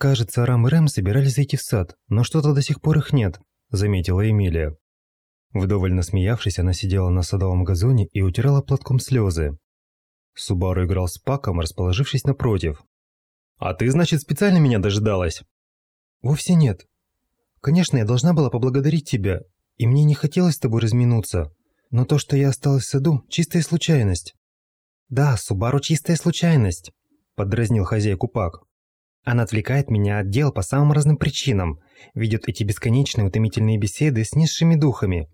«Кажется, Рам и Рэм собирались зайти в сад, но что-то до сих пор их нет», – заметила Эмилия. Вдоволь насмеявшись, она сидела на садовом газоне и утирала платком слезы. Субару играл с Паком, расположившись напротив. «А ты, значит, специально меня дожидалась?» «Вовсе нет. Конечно, я должна была поблагодарить тебя, и мне не хотелось с тобой разминуться, но то, что я осталась в саду, чистая случайность». «Да, Субару чистая случайность», – подразнил хозяйку Пак. Она отвлекает меня от дел по самым разным причинам, ведет эти бесконечные утомительные беседы с низшими духами.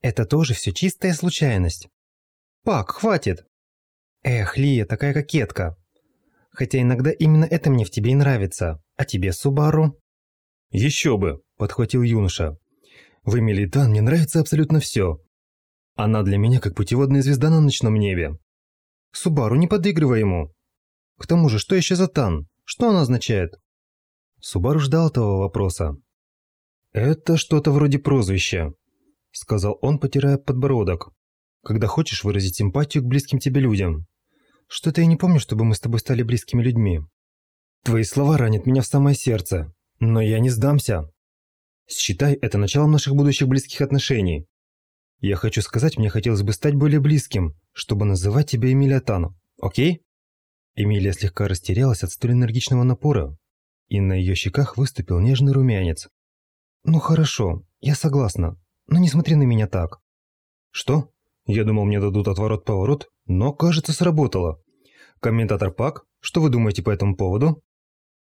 Это тоже все чистая случайность. Пак, хватит! Эх, Лия, такая кокетка. Хотя иногда именно это мне в тебе и нравится. А тебе, Субару? Еще бы, подхватил юноша. В Эмили Дан мне нравится абсолютно все. Она для меня как путеводная звезда на ночном небе. Субару, не подыгрывай ему. К тому же, что еще за Тан? Что он означает? Субару ждал этого вопроса. «Это что-то вроде прозвища», – сказал он, потирая подбородок. «Когда хочешь выразить симпатию к близким тебе людям. Что-то я не помню, чтобы мы с тобой стали близкими людьми. Твои слова ранят меня в самое сердце, но я не сдамся. Считай это началом наших будущих близких отношений. Я хочу сказать, мне хотелось бы стать более близким, чтобы называть тебя Эмилия Тану, окей?» Эмилия слегка растерялась от столь энергичного напора, и на ее щеках выступил нежный румянец. «Ну хорошо, я согласна, но не смотри на меня так». «Что? Я думал, мне дадут отворот-поворот, но, кажется, сработало. Комментатор Пак, что вы думаете по этому поводу?»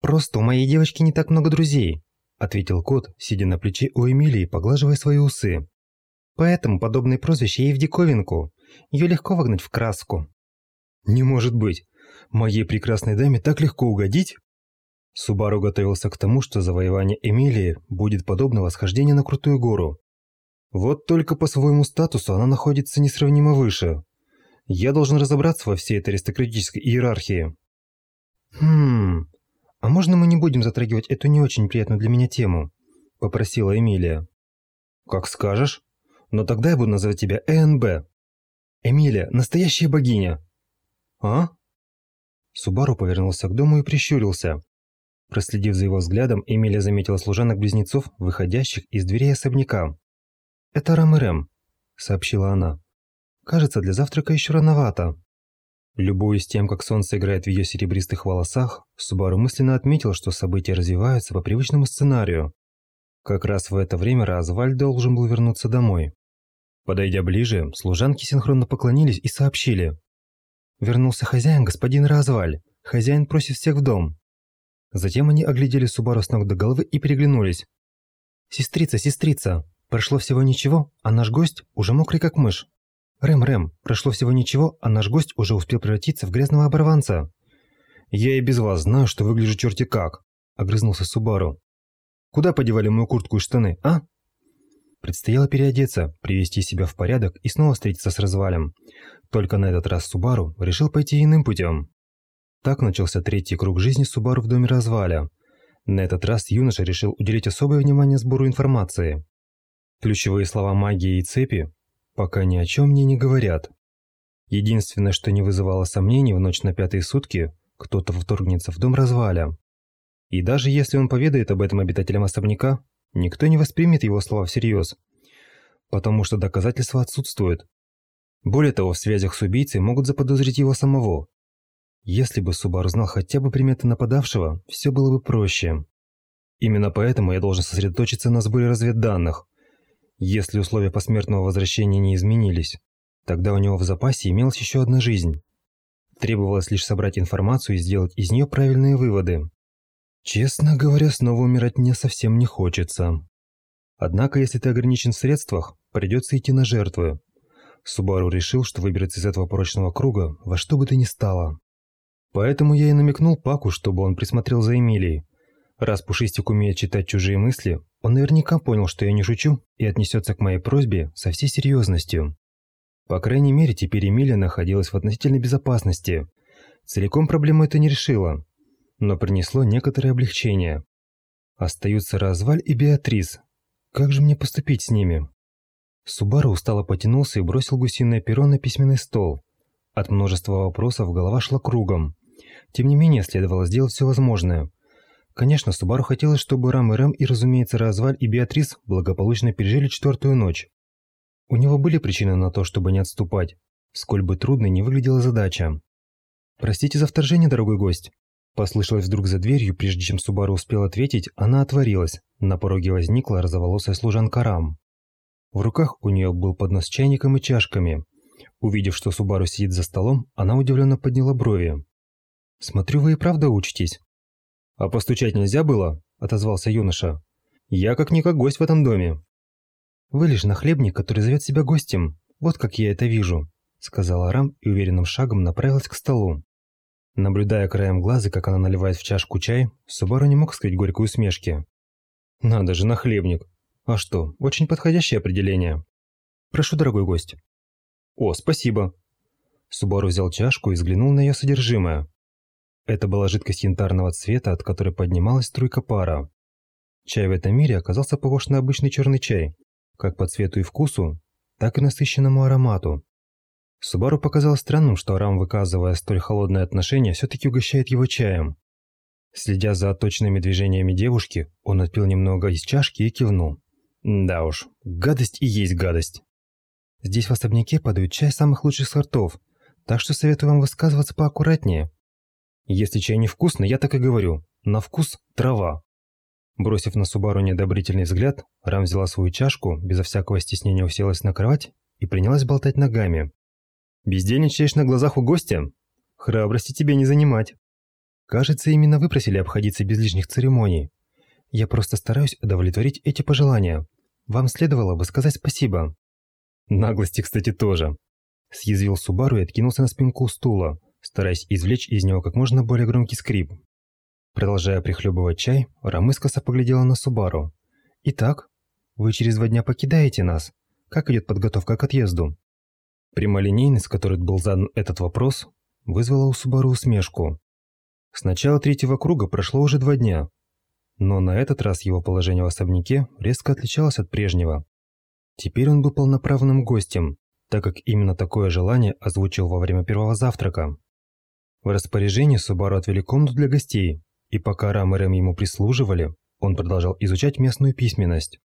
«Просто у моей девочки не так много друзей», ответил кот, сидя на плече у Эмилии, поглаживая свои усы. «Поэтому подобные прозвища ей в диковинку. Ее легко вогнать в краску». «Не может быть! Моей прекрасной даме так легко угодить?» Субару готовился к тому, что завоевание Эмилии будет подобно восхождению на крутую гору. Вот только по своему статусу она находится несравнимо выше. Я должен разобраться во всей этой аристократической иерархии. «Хм... А можно мы не будем затрагивать эту не очень приятную для меня тему?» – попросила Эмилия. «Как скажешь. Но тогда я буду называть тебя ЭНБ. Эмилия – настоящая богиня». «А?» Субару повернулся к дому и прищурился. Проследив за его взглядом, Эмилия заметила служанок-близнецов, выходящих из дверей особняка. «Это Рам и Рэм», — сообщила она. «Кажется, для завтрака еще рановато». Любуясь тем, как солнце играет в ее серебристых волосах, Субару мысленно отметил, что события развиваются по привычному сценарию. Как раз в это время Разваль должен был вернуться домой. Подойдя ближе, служанки синхронно поклонились и сообщили. «Вернулся хозяин, господин Разваль. Хозяин просит всех в дом». Затем они оглядели Субару с ног до головы и переглянулись. «Сестрица, сестрица, прошло всего ничего, а наш гость уже мокрый как мышь. Рэм, Рэм, прошло всего ничего, а наш гость уже успел превратиться в грязного оборванца». «Я и без вас знаю, что выгляжу черти как», – огрызнулся Субару. «Куда подевали мою куртку и штаны, а?» Предстояло переодеться, привести себя в порядок и снова встретиться с развалем. Только на этот раз Субару решил пойти иным путем. Так начался третий круг жизни Субару в доме разваля. На этот раз юноша решил уделить особое внимание сбору информации. Ключевые слова магии и цепи пока ни о чем мне не говорят. Единственное, что не вызывало сомнений в ночь на пятые сутки, кто-то вторгнется в дом разваля. И даже если он поведает об этом обитателям особняка, никто не воспримет его слова всерьез, потому что доказательства отсутствуют. Более того, в связях с убийцей могут заподозрить его самого, если бы Субару знал хотя бы приметы нападавшего, все было бы проще. Именно поэтому я должен сосредоточиться на сборе разведданных. Если условия посмертного возвращения не изменились, тогда у него в запасе имелась еще одна жизнь. Требовалось лишь собрать информацию и сделать из нее правильные выводы. Честно говоря, снова умирать мне совсем не хочется. Однако, если ты ограничен в средствах, придется идти на жертвы. Субару решил, что выберется из этого порочного круга во что бы то ни стало. Поэтому я и намекнул Паку, чтобы он присмотрел за Эмилией. Раз Пушистик умеет читать чужие мысли, он наверняка понял, что я не шучу, и отнесется к моей просьбе со всей серьезностью. По крайней мере, теперь Эмилия находилась в относительной безопасности. Целиком проблему это не решило, но принесло некоторое облегчение. Остаются Разваль и Беатрис. Как же мне поступить с ними? Субару устало потянулся и бросил гусиное перо на письменный стол. От множества вопросов голова шла кругом. Тем не менее, следовало сделать все возможное. Конечно, Субару хотелось, чтобы Рам и Рэм и, разумеется, Разваль и Беатрис благополучно пережили четвертую ночь. У него были причины на то, чтобы не отступать, сколь бы трудной не выглядела задача. «Простите за вторжение, дорогой гость». Послышалось вдруг за дверью, прежде чем Субару успел ответить, она отворилась. На пороге возникла розоволосая служанка Рам. В руках у нее был поднос с чайником и чашками. Увидев, что Субару сидит за столом, она удивленно подняла брови. «Смотрю, вы и правда учитесь». «А постучать нельзя было?» – отозвался юноша. «Я как-никак гость в этом доме». «Вы лишь нахлебник, который зовет себя гостем. Вот как я это вижу», – сказала Рам и уверенным шагом направилась к столу. Наблюдая краем глаза, как она наливает в чашку чай, Субару не мог скрыть горькой усмешки. «Надо же, нахлебник! А что, очень подходящее определение. Прошу, дорогой гость». «О, спасибо!» Субару взял чашку и взглянул на ее содержимое. Это была жидкость янтарного цвета, от которой поднималась струйка пара. Чай в этом мире оказался похож на обычный черный чай, как по цвету и вкусу, так и насыщенному аромату. Субару показалось странным, что Арам, выказывая столь холодное отношение, все-таки угощает его чаем. Следя за точными движениями девушки, он отпил немного из чашки и кивнул. Да уж, гадость и есть гадость. Здесь в особняке подают чай самых лучших сортов, так что советую вам высказываться поаккуратнее. Если чай невкусный, я так и говорю. На вкус – трава. Бросив на Субару неодобрительный взгляд, Рам взяла свою чашку, безо всякого стеснения уселась на кровать и принялась болтать ногами. Бездельничаешь на глазах у гостя? Храбрости тебе не занимать. Кажется, именно вы просили обходиться без лишних церемоний. Я просто стараюсь удовлетворить эти пожелания. Вам следовало бы сказать спасибо. Наглости, кстати, тоже. Съязвил Субару и откинулся на спинку стула, стараясь извлечь из него как можно более громкий скрип. Продолжая прихлебывать чай, Рамыскоса поглядела на Субару. «Итак, вы через два дня покидаете нас. Как идет подготовка к отъезду?» Прямолинейность, которой был задан этот вопрос, вызвала у Субару усмешку. С начала третьего круга прошло уже два дня, но на этот раз его положение в особняке резко отличалось от прежнего. Теперь он был полноправным гостем, так как именно такое желание озвучил во время первого завтрака. В распоряжении Субару отвели комнату для гостей, и пока Рам и Рэм ему прислуживали, он продолжал изучать местную письменность.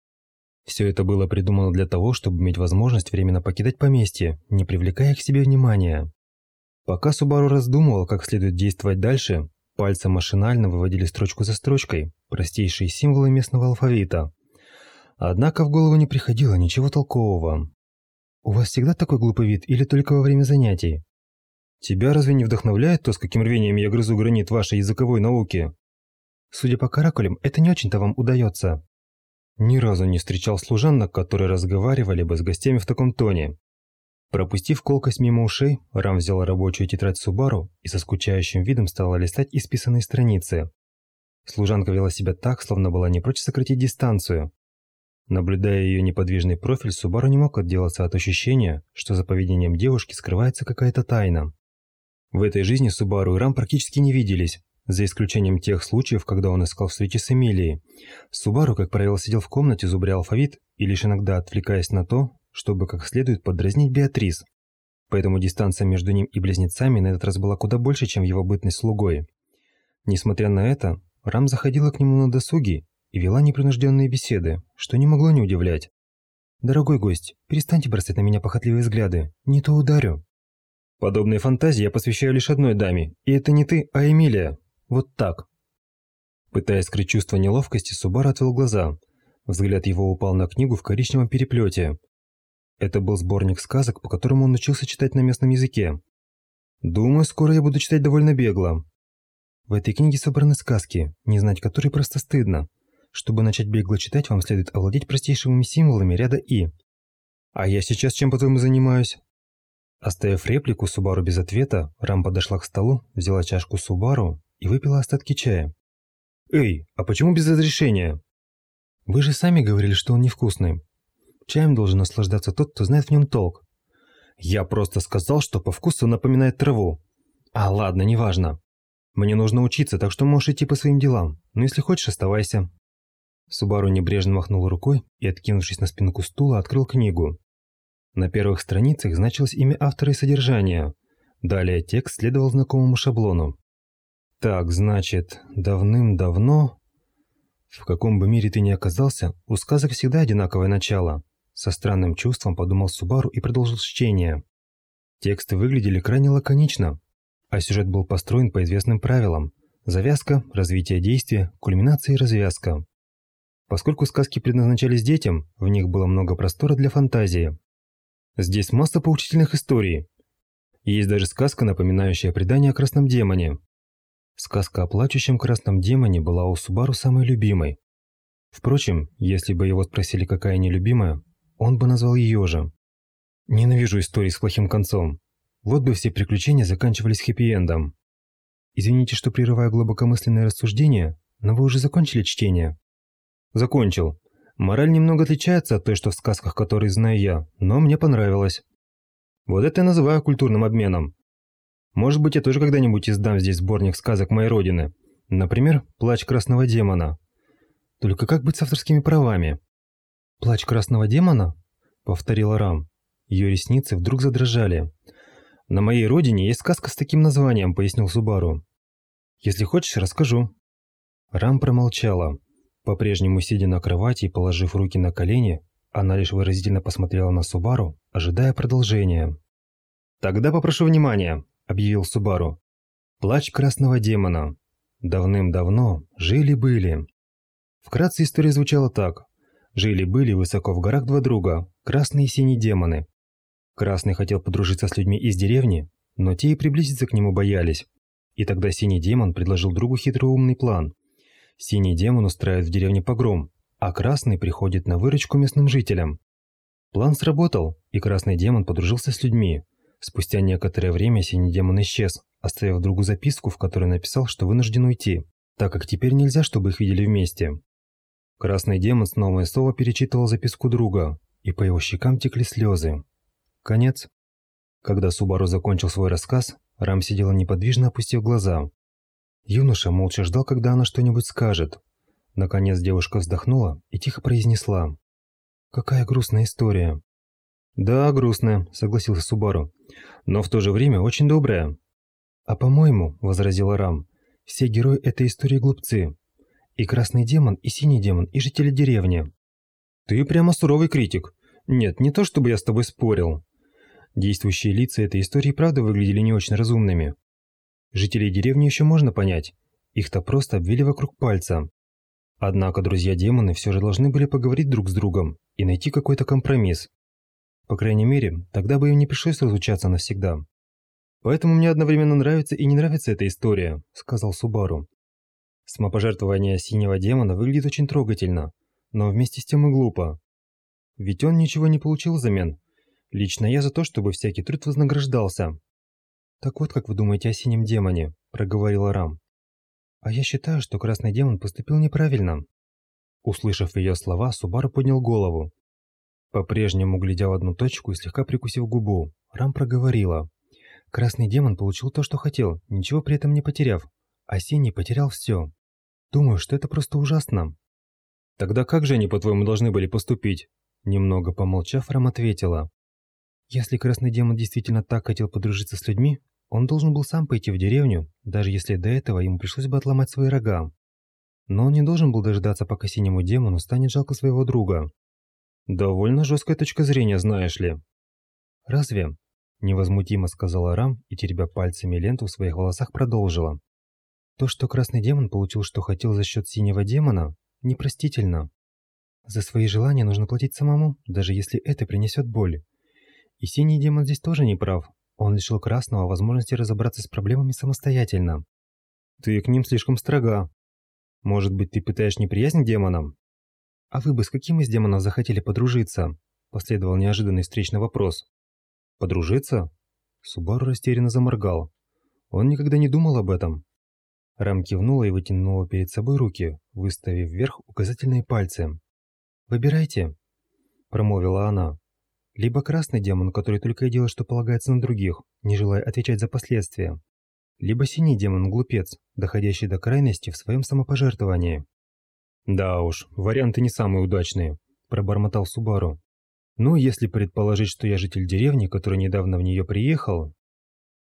Все это было придумано для того, чтобы иметь возможность временно покидать поместье, не привлекая к себе внимания. Пока Субару раздумывал, как следует действовать дальше, пальцы машинально выводили строчку за строчкой простейшие символы местного алфавита. Однако в голову не приходило ничего толкового. «У вас всегда такой глупый вид или только во время занятий?» «Тебя разве не вдохновляет то, с каким рвением я грызу гранит вашей языковой науки?» «Судя по каракулям, это не очень-то вам удается». Ни разу не встречал служанок, которые разговаривали бы с гостями в таком тоне. Пропустив колкость мимо ушей, Рам взял рабочую тетрадь Субару и со скучающим видом стал листать исписанные страницы. Служанка вела себя так, словно была не прочь сократить дистанцию. Наблюдая ее неподвижный профиль, Субару не мог отделаться от ощущения, что за поведением девушки скрывается какая-то тайна. В этой жизни Субару и Рам практически не виделись, за исключением тех случаев, когда он искал встречи с Эмилией. Субару, как правило, сидел в комнате, зубря алфавит и лишь иногда отвлекаясь на то, чтобы как следует подразнить Беатрис. Поэтому дистанция между ним и близнецами на этот раз была куда больше, чем его бытность слугой. Несмотря на это, Рам заходила к нему на досуги и вела непринужденные беседы, что не могло не удивлять. «Дорогой гость, перестаньте бросать на меня похотливые взгляды, не то ударю». «Подобные фантазии я посвящаю лишь одной даме, и это не ты, а Эмилия», вот так. Пытаясь скрыть чувство неловкости, Субар отвел глаза. Взгляд его упал на книгу в коричневом переплете. Это был сборник сказок, по которому он учился читать на местном языке. Думаю, скоро я буду читать довольно бегло. В этой книге собраны сказки, не знать которые просто стыдно. Чтобы начать бегло читать, вам следует овладеть простейшими символами ряда «и». А я сейчас чем, по-твоему, занимаюсь? Оставив реплику Субару без ответа, Рам подошла к столу, взяла чашку Субару и выпила остатки чая. «Эй, а почему без разрешения?» «Вы же сами говорили, что он невкусный. Чаем должен наслаждаться тот, кто знает в нем толк». «Я просто сказал, что по вкусу напоминает траву». «А, ладно, неважно. Мне нужно учиться, так что можешь идти по своим делам. Но если хочешь, оставайся». Субару небрежно махнул рукой и, откинувшись на спинку стула, открыл книгу. На первых страницах значилось имя автора и содержание. Далее текст следовал знакомому шаблону. Так, значит, давным-давно В каком бы мире ты ни оказался, у сказок всегда одинаковое начало. Со странным чувством подумал Субару и продолжил чтение. Тексты выглядели крайне лаконично, а сюжет был построен по известным правилам. Завязка, развитие действия, кульминация и развязка. Поскольку сказки предназначались детям, в них было много простора для фантазии. Здесь масса поучительных историй. Есть даже сказка, напоминающая предание о красном демоне. Сказка о плачущем красном демоне была у Субару самой любимой. Впрочем, если бы его спросили, какая нелюбимая, он бы назвал ее же. Ненавижу истории с плохим концом. Вот бы все приключения заканчивались хэппи-эндом. Извините, что прерываю глубокомысленное рассуждение, но вы уже закончили чтение? Закончил. Мораль немного отличается от той, что в сказках, которые знаю я, но мне понравилось. Вот это я называю культурным обменом. Может быть, я тоже когда-нибудь издам здесь сборник сказок моей родины. Например, «Плач красного демона». Только как быть с авторскими правами? «Плач красного демона?» – повторила Рам. Ее ресницы вдруг задрожали. «На моей родине есть сказка с таким названием», – пояснил Субару. «Если хочешь, расскажу». Рам промолчала. По-прежнему сидя на кровати и положив руки на колени, она лишь выразительно посмотрела на Субару, ожидая продолжения. «Тогда попрошу внимания», – объявил Субару. «Плач красного демона. Давным-давно жили-были». Вкратце история звучала так. Жили-были высоко в горах два друга, красный и синий демоны. Красный хотел подружиться с людьми из деревни, но те и приблизиться к нему боялись. И тогда синий демон предложил другу хитроумный план. Синий демон устраивает в деревне погром, а красный приходит на выручку местным жителям. План сработал, и красный демон подружился с людьми. Спустя некоторое время синий демон исчез, оставив другу записку, в которой написал, что вынужден уйти, так как теперь нельзя, чтобы их видели вместе. Красный демон снова и снова перечитывал записку друга, и по его щекам текли слезы. Конец. Когда Субару закончил свой рассказ, Рам сидела неподвижно, опустив глаза. Юноша молча ждал, когда она что-нибудь скажет. Наконец девушка вздохнула и тихо произнесла. «Какая грустная история». «Да, грустная», — согласился Субару. «Но в то же время очень добрая». «А по-моему», — возразила Рам, — «все герои этой истории глупцы. И красный демон, и синий демон, и жители деревни. Ты прямо суровый критик. Нет, не то чтобы я с тобой спорил. Действующие лица этой истории правда выглядели не очень разумными. Жителей деревни еще можно понять. Их-то просто обвели вокруг пальца. Однако друзья-демоны все же должны были поговорить друг с другом и найти какой-то компромисс. По крайней мере, тогда бы им не пришлось разлучаться навсегда. «Поэтому мне одновременно нравится и не нравится эта история», — сказал Субару. Самопожертвование синего демона выглядит очень трогательно, но вместе с тем и глупо. Ведь он ничего не получил взамен. Лично я за то, чтобы всякий труд вознаграждался. «Так вот, как вы думаете о синем демоне», – проговорила Рам. «А я считаю, что красный демон поступил неправильно». Услышав ее слова, Субару поднял голову. По-прежнему, глядя в одну точку и слегка прикусив губу, Рам проговорила. «Красный демон получил то, что хотел, ничего при этом не потеряв. Осенний потерял все. Думаю, что это просто ужасно. Тогда как же они, по-твоему, должны были поступить? Немного помолчав, Рам ответила. Если красный демон действительно так хотел подружиться с людьми, он должен был сам пойти в деревню, даже если до этого ему пришлось бы отломать свои рога. Но он не должен был дождаться, пока синему демону станет жалко своего друга. Довольно жесткая точка зрения, знаешь ли. Разве? Невозмутимо сказала Рам и, теребя пальцами ленту в своих волосах, продолжила. То, что красный демон получил, что хотел за счет синего демона, непростительно. За свои желания нужно платить самому, даже если это принесет боль. И синий демон здесь тоже не прав. Он лишил красного возможности разобраться с проблемами самостоятельно. Ты к ним слишком строга. Может быть, ты питаешь неприязнь к демонам? А вы бы с каким из демонов захотели подружиться? Последовал неожиданный встречный вопрос. Подружиться? Субару растерянно заморгал. Он никогда не думал об этом. Рам кивнула и вытянула перед собой руки, выставив вверх указательные пальцы. «Выбирайте», – промолвила она. «Либо красный демон, который только и делает, что полагается на других, не желая отвечать за последствия. Либо синий демон-глупец, доходящий до крайности в своем самопожертвовании». «Да уж, варианты не самые удачные», – пробормотал Субару. «Ну, если предположить, что я житель деревни, который недавно в нее приехал...»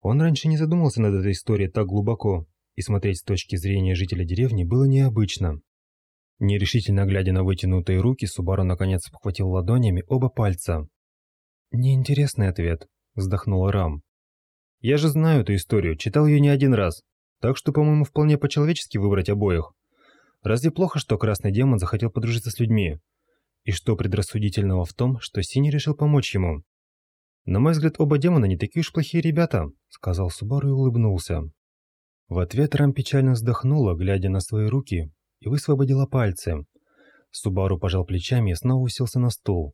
Он раньше не задумался над этой историей так глубоко, и смотреть с точки зрения жителя деревни было необычно. Нерешительно глядя на вытянутые руки, Субару наконец обхватил ладонями оба пальца. «Неинтересный ответ», – вздохнула Рам. «Я же знаю эту историю, читал ее не один раз, так что, по-моему, вполне по-человечески выбрать обоих. Разве плохо, что красный демон захотел подружиться с людьми? И что предрассудительного в том, что Синий решил помочь ему? На мой взгляд, оба демона не такие уж плохие ребята, сказал Субару и улыбнулся. В ответ Рам печально вздохнула, глядя на свои руки, и высвободила пальцы. Субару пожал плечами и снова уселся на стул.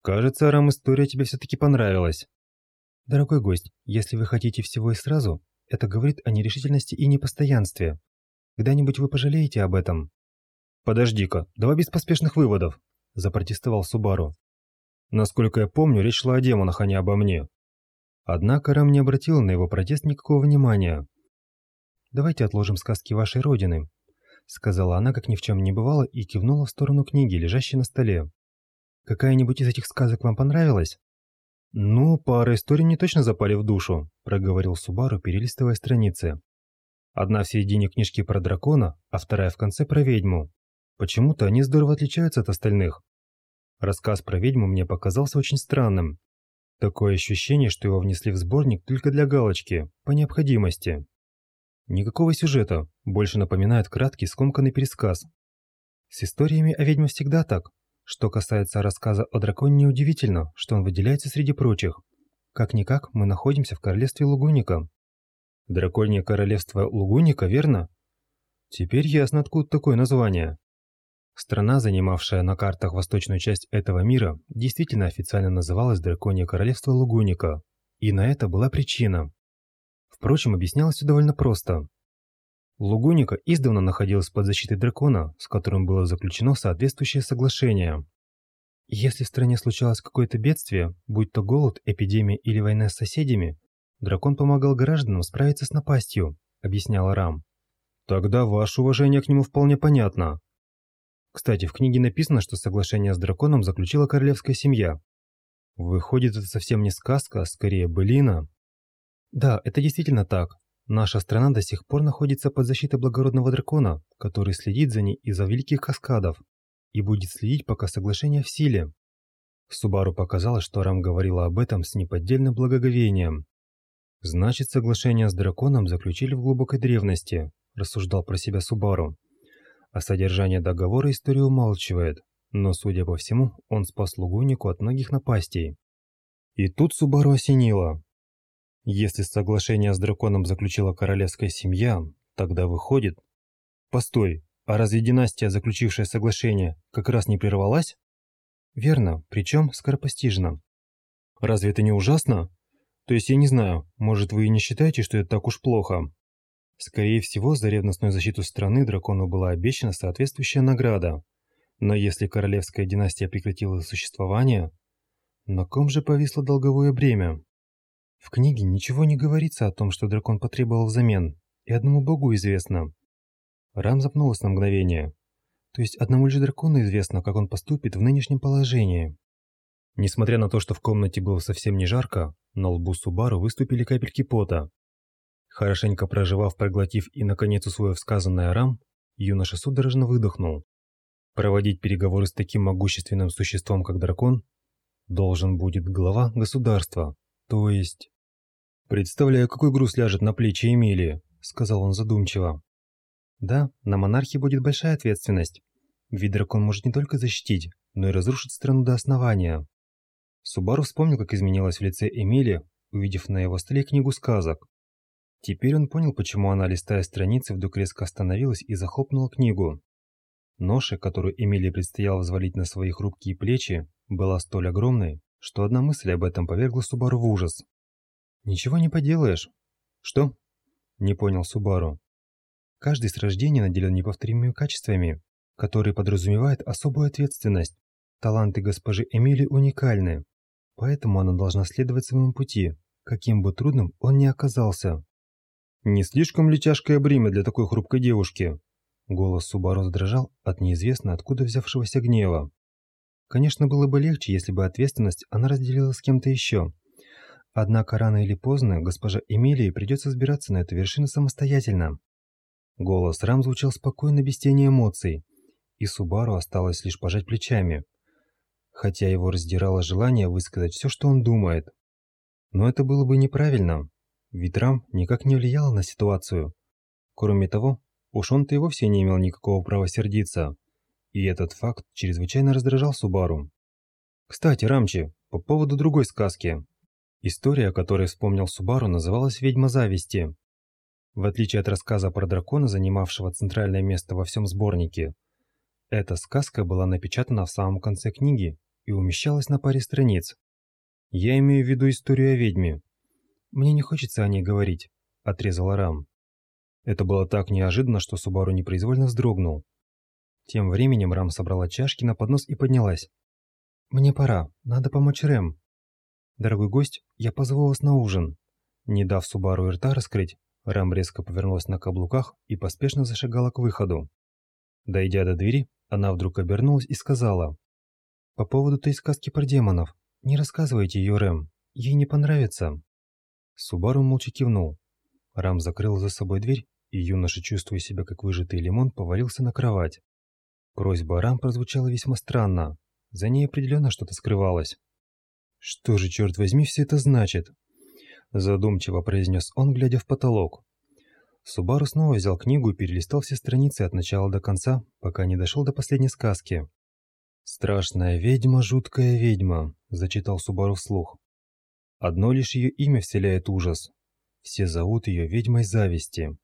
«Кажется, Рам, история тебе все-таки понравилась». «Дорогой гость, если вы хотите всего и сразу, это говорит о нерешительности и непостоянстве. Когда-нибудь вы пожалеете об этом». «Подожди-ка, давай без поспешных выводов», – запротестовал Субару. «Насколько я помню, речь шла о демонах, а не обо мне». Однако Рам не обратил на его протест никакого внимания. «Давайте отложим сказки вашей родины», — сказала она, как ни в чем не бывало, и кивнула в сторону книги, лежащей на столе. «Какая-нибудь из этих сказок вам понравилась?» «Ну, пара историй мне точно запали в душу», — проговорил Субару, перелистывая страницы. Одна в середине книжки про дракона, а вторая в конце про ведьму. Почему-то они здорово отличаются от остальных. Рассказ про ведьму мне показался очень странным. Такое ощущение, что его внесли в сборник только для галочки, по необходимости. Никакого сюжета, больше напоминает краткий скомканный пересказ. С историями о ведьмах всегда так. Что касается рассказа о драконе, неудивительно, что он выделяется среди прочих. Как-никак, мы находимся в королевстве Лугуника. Драконье королевство Лугуника, верно? Теперь ясно, откуда такое название. Страна, занимавшая на картах восточную часть этого мира, действительно официально называлась Драконье королевство Лугуника. И на это была причина. Впрочем, объяснялось все довольно просто. Лугуника издавна находилась под защитой дракона, с которым было заключено соответствующее соглашение. Если в стране случалось какое-то бедствие, будь то голод, эпидемия или война с соседями, дракон помогал гражданам справиться с напастью, объясняла Рам. Тогда ваше уважение к нему вполне понятно. Кстати, в книге написано, что соглашение с драконом заключила королевская семья. Выходит, это совсем не сказка, а скорее былина. Да, это действительно так. Наша страна до сих пор находится под защитой благородного дракона, который следит за ней из-за великих каскадов и будет следить, пока соглашение в силе. Субару показалось, что Рам говорила об этом с неподдельным благоговением. Значит, соглашение с драконом заключили в глубокой древности, рассуждал про себя Субару. А содержание договора историю умалчивает, но, судя по всему, он спас Лугунику от многих напастей. И тут Субару осенило. Если соглашение с драконом заключила королевская семья, тогда выходит... Постой, а разве династия, заключившая соглашение, как раз не прервалась? Верно, причем скоропостижно. Разве это не ужасно? То есть я не знаю, может вы и не считаете, что это так уж плохо? Скорее всего, за ревностную защиту страны дракону была обещана соответствующая награда. Но если королевская династия прекратила существование, на ком же повисло долговое бремя? В книге ничего не говорится о том, что дракон потребовал взамен, и одному богу известно. Рам запнулась на мгновение. То есть одному лишь дракону известно, как он поступит в нынешнем положении. Несмотря на то, что в комнате было совсем не жарко, на лбу Субару выступили капельки пота. Хорошенько проживав, проглотив и наконец усвоив сказанное Рам, юноша судорожно выдохнул. Проводить переговоры с таким могущественным существом, как дракон, должен будет глава государства, то есть... Представляю, какой груз ляжет на плечи Эмилии, сказал он задумчиво. Да, на монархе будет большая ответственность. Ведь дракон может не только защитить, но и разрушить страну до основания. Субару вспомнил, как изменилась в лице Эмили, увидев на его столе книгу сказок. Теперь он понял, почему она, листая страницы, вдруг резко остановилась и захлопнула книгу. Ноша, которую Эмилии предстояло взвалить на свои хрупкие плечи, была столь огромной, что одна мысль об этом повергла Субару в ужас. «Ничего не поделаешь». «Что?» – не понял Субару. «Каждый с рождения наделен неповторимыми качествами, которые подразумевают особую ответственность. Таланты госпожи Эмили уникальны, поэтому она должна следовать своему пути, каким бы трудным он ни оказался». «Не слишком ли тяжкое бремя для такой хрупкой девушки?» Голос Субару задрожал от неизвестно откуда взявшегося гнева. Конечно, было бы легче, если бы ответственность она разделила с кем-то еще. Однако рано или поздно госпожа Эмилии придется сбираться на эту вершину самостоятельно. Голос Рам звучал спокойно, без тени эмоций, и Субару осталось лишь пожать плечами, хотя его раздирало желание высказать все, что он думает. Но это было бы неправильно, ведь Рам никак не влиял на ситуацию. Кроме того, уж он-то и вовсе не имел никакого права сердиться, и этот факт чрезвычайно раздражал Субару. Кстати, Рамчи, по поводу другой сказки. История, о которой вспомнил Субару, называлась «Ведьма зависти». В отличие от рассказа про дракона, занимавшего центральное место во всем сборнике, эта сказка была напечатана в самом конце книги и умещалась на паре страниц. Я имею в виду историю о ведьме. Мне не хочется о ней говорить, отрезала Рам. Это было так неожиданно, что Субару непроизвольно вздрогнул. Тем временем Рам собрала чашки на поднос и поднялась. «Мне пора, надо помочь Рэм. Дорогой гость, я позову вас на ужин». Не дав Субару и рта раскрыть, Рам резко повернулась на каблуках и поспешно зашагала к выходу. Дойдя до двери, она вдруг обернулась и сказала. «По поводу той сказки про демонов. Не рассказывайте ее Рэм. Ей не понравится». Субару молча кивнул. Рам закрыл за собой дверь, и юноша, чувствуя себя как выжатый лимон, повалился на кровать. Просьба Рам прозвучала весьма странно. За ней определенно что-то скрывалось. «Что же, черт возьми, все это значит?» Задумчиво произнес он, глядя в потолок. Субару снова взял книгу и перелистал все страницы от начала до конца, пока не дошел до последней сказки. «Страшная ведьма, жуткая ведьма», – зачитал Субару вслух. Одно лишь ее имя вселяет ужас. Все зовут ее ведьмой зависти.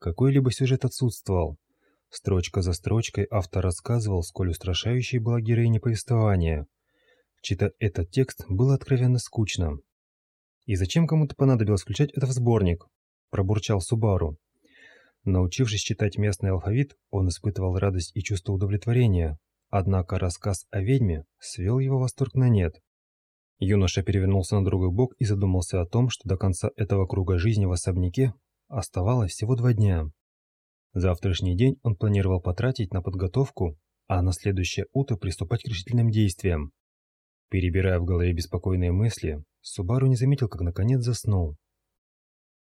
Какой-либо сюжет отсутствовал. Строчка за строчкой автор рассказывал, сколь устрашающей была героиня повествования. Читать этот текст было откровенно скучно. И зачем кому-то понадобилось включать это в сборник? Пробурчал Субару. Научившись читать местный алфавит, он испытывал радость и чувство удовлетворения. Однако рассказ о ведьме свел его восторг на нет. Юноша перевернулся на другой бок и задумался о том, что до конца этого круга жизни в особняке оставалось всего два дня. Завтрашний день он планировал потратить на подготовку, а на следующее утро приступать к решительным действиям. Перебирая в голове беспокойные мысли, Субару не заметил, как наконец заснул.